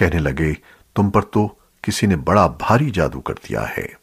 कहने लगे तुम पर तो किसी ने बड़ा भारी जादू कर दिया है।